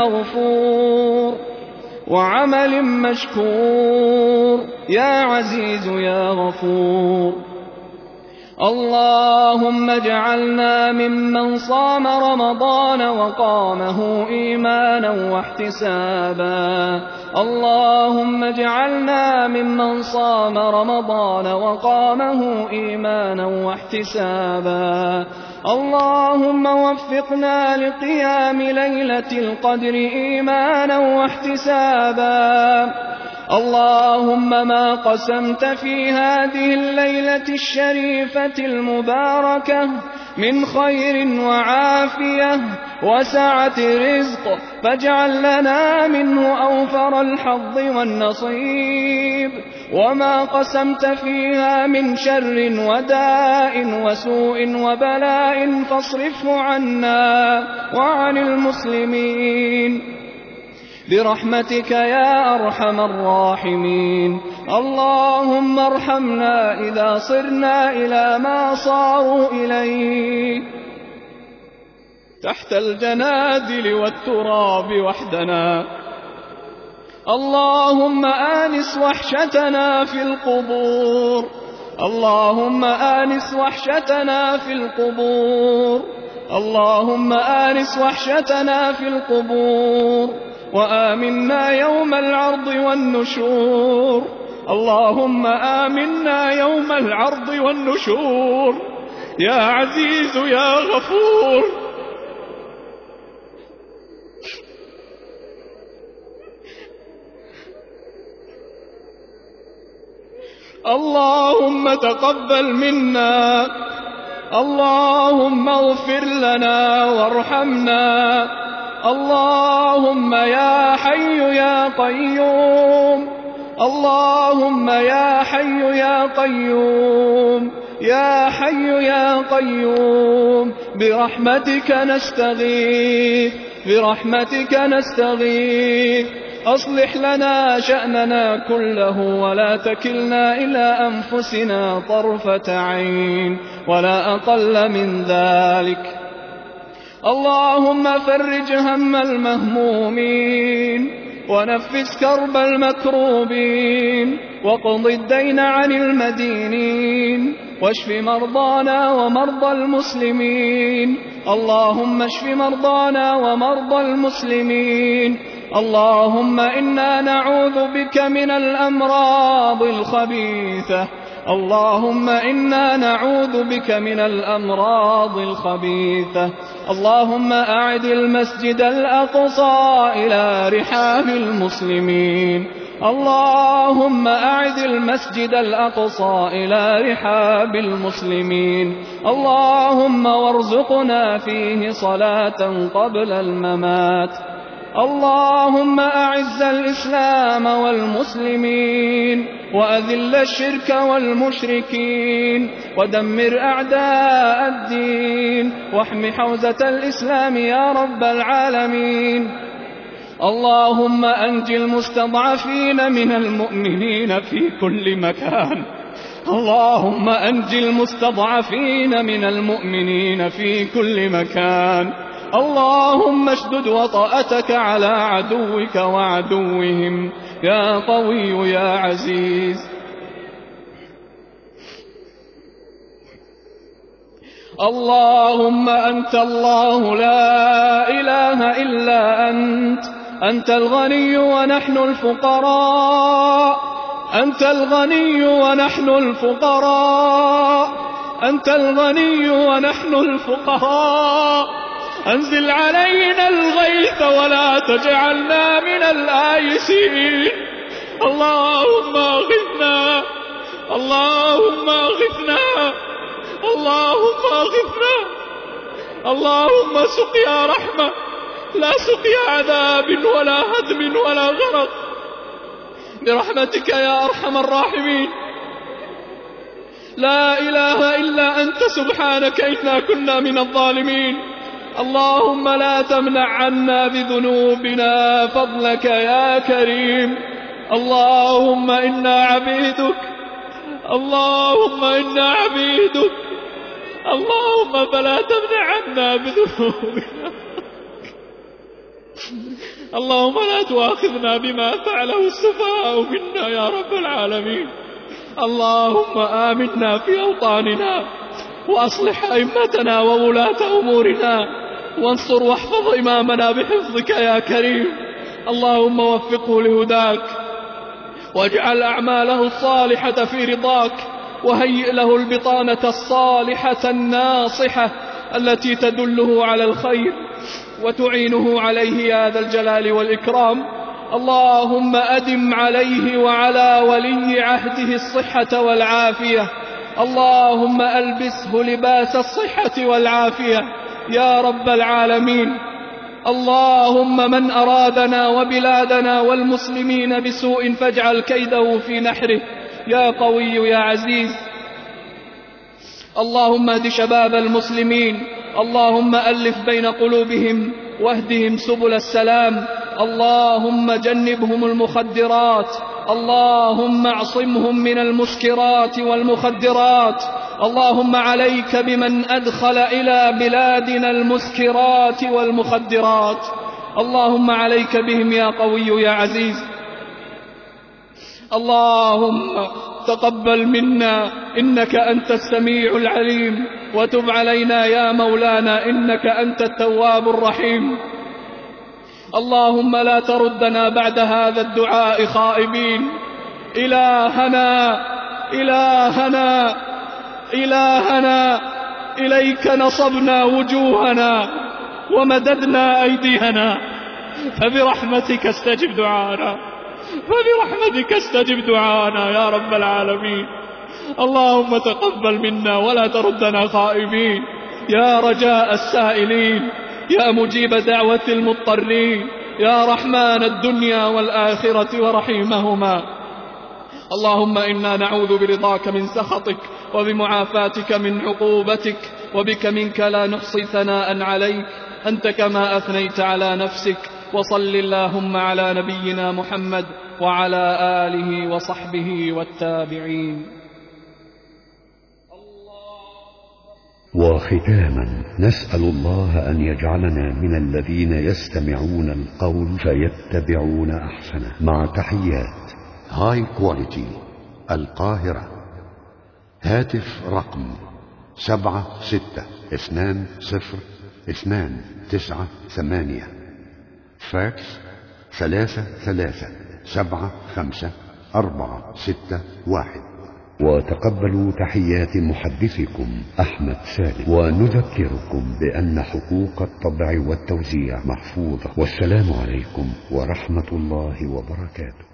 مغفور وعمل مشكور. يا عزيز يا غفور. اللهم اجعلنا ممن صام رمضان وقامه إيمانا واحتسابا. اللهم اجعلنا ممن صام رمضان وقامه إيمانا واحتسابا. اللهم وفقنا لقيام ليلة القدر إيمانا واحتسابا. اللهم ما قسمت في هذه الليلة الشريفة المباركة من خير وعافية وسعة رزق فاجعل لنا منه أوفر الحظ والنصيب. وما قسمت فيها من شر وداء وسوء وبلاء فاصرفه عنا وعن المسلمين. برحمتك يا أرحم الراحمين. اللهم ارحمنا إذا صرنا إلى ما صاروا إليه. تحت الجنادل والتراب وحدنا. اللهم آنس وحشتنا في القبور. اللهم آنس وحشتنا في القبور. اللهم آنس وحشتنا في القبور. وآمنا يوم العرض والنشور. اللهم آمنا يوم العرض والنشور. يا عزيز يا غفور. اللهم تقبل منا. اللهم اغفر لنا وارحمنا. اللهم يا حي يا قيوم. اللهم يا حي يا قيوم يا حي يا قيوم برحمتك نستغيث برحمتك نستغيث. أصلح لنا شأننا كله ولا تكلنا إلى أنفسنا طرفة عين ولا أقل من ذلك. اللهم فرج هم المهمومين. ونفس كرب المكروبين وقض الدين عن المدينين واشف مرضانا ومرضى المسلمين اللهم اشف مرضانا ومرضى المسلمين اللهم إنا نعوذ بك من الأمراض الخبيثة اللهم إنا نعوذ بك من الأمراض الخبيثة. اللهم أعد المسجد الأقصى إلى رحاب المسلمين. اللهم أعد المسجد الأقصى إلى رحاب المسلمين. اللهم وارزقنا فيه صلاة قبل الممات. اللهم أعز الإسلام والمسلمين وأذل الشرك والمشركين ودمر أعداء الدين واحم حوزة الإسلام يا رب العالمين اللهم أنج المستضعفين من المؤمنين في كل مكان اللهم أنج المستضعفين من المؤمنين في كل مكان اللهم اشدد وطأتك على عدوك وعدوهم. يا قوي يا عزيز. اللهم أنت الله لا إله إلا أنت. أنت الغني ونحن الفقراء. أنت الغني ونحن الفقراء. أنت الغني ونحن الفقراء. أنزل علينا الغيث ولا تجعلنا من الآيسين. اللهم أغثنا. اللهم أغثنا. اللهم أغثنا. اللهم سقيا رحمة. لا سقيا عذاب ولا هدم ولا غرق. برحمتك يا أرحم الراحمين. لا إله إلا أنت. سبحانك إنا كنا من الظالمين. اللهم لا تمنع عنا بذنوبنا فضلك يا كريم. اللهم إنا عبيدك اللهم إنا عبيدك. اللهم فلا تمنع عنا بذنوبنا. اللهم لا تؤاخذنا بما فعله السفهاء منا يا رب العالمين. اللهم آمنا في أوطاننا وأصلح أئمتنا وولاة أمورنا. وانصر واحفظ إمامنا بحفظك يا كريم. اللهم وفقه لهداك. واجعل أعماله الصالحة في رضاك. وهيئ له البطانة الصالحة الناصحة التي تدله على الخير وتعينه عليه يا ذا الجلال والإكرام. اللهم أدم عليه وعلى ولي عهده الصحة والعافية. اللهم ألبسه لباس الصحة والعافية. يا رب العالمين. اللهم من أرادنا وبلادنا والمسلمين بسوء فاجعل كيده في نحره. يا قوي يا عزيز. اللهم اهد شباب المسلمين. اللهم ألف بين قلوبهم واهدهم سبل السلام. اللهم جنبهم المخدرات. اللهم اعصمهم من المسكرات والمخدرات. اللهم عليك بمن أدخل إلى بلادنا المسكرات والمخدرات. اللهم عليك بهم يا قوي يا عزيز. اللهم تقبل منا إنك أنت السميع العليم. وتب علينا يا مولانا إنك أنت التواب الرحيم. اللهم لا تردنا بعد هذا الدعاء خائبين. إلهنا إلهنا إلهنا إليك نصبنا وجوهنا ومددنا أيدينا فبرحمتك استجب دعانا فبرحمتك استجب دعانا يا رب العالمين. اللهم تقبل منا ولا تردنا خائبين. يا رجاء السائلين يا مجيب دعوة المضطرين. يا رحمن الدنيا والآخرة ورحيمهما. اللهم إنا نعوذ برضاك من سخطك وبمعافاتك من عقوبتك وبك منك لا نحصي ثناء عليك. أنت كما أثنيت على نفسك وصل اللهم على نبينا محمد وعلى آله وصحبه والتابعين. وختاما نسأل الله أن يجعلنا من الذين يستمعون القول فيتبعون أحسنه. مع تحيات. High Quality القاهرة هاتف رقم سبعة ستة اثنان صفر اثنان تسعة ثمانية. فاكس ثلاثة ثلاثة سبعة خمسة أربعة ستة واحد. وتقبلوا تحيات محدثكم أحمد سالم. ونذكركم بأن حقوق الطبع والتوزيع محفوظة. والسلام عليكم ورحمة الله وبركاته.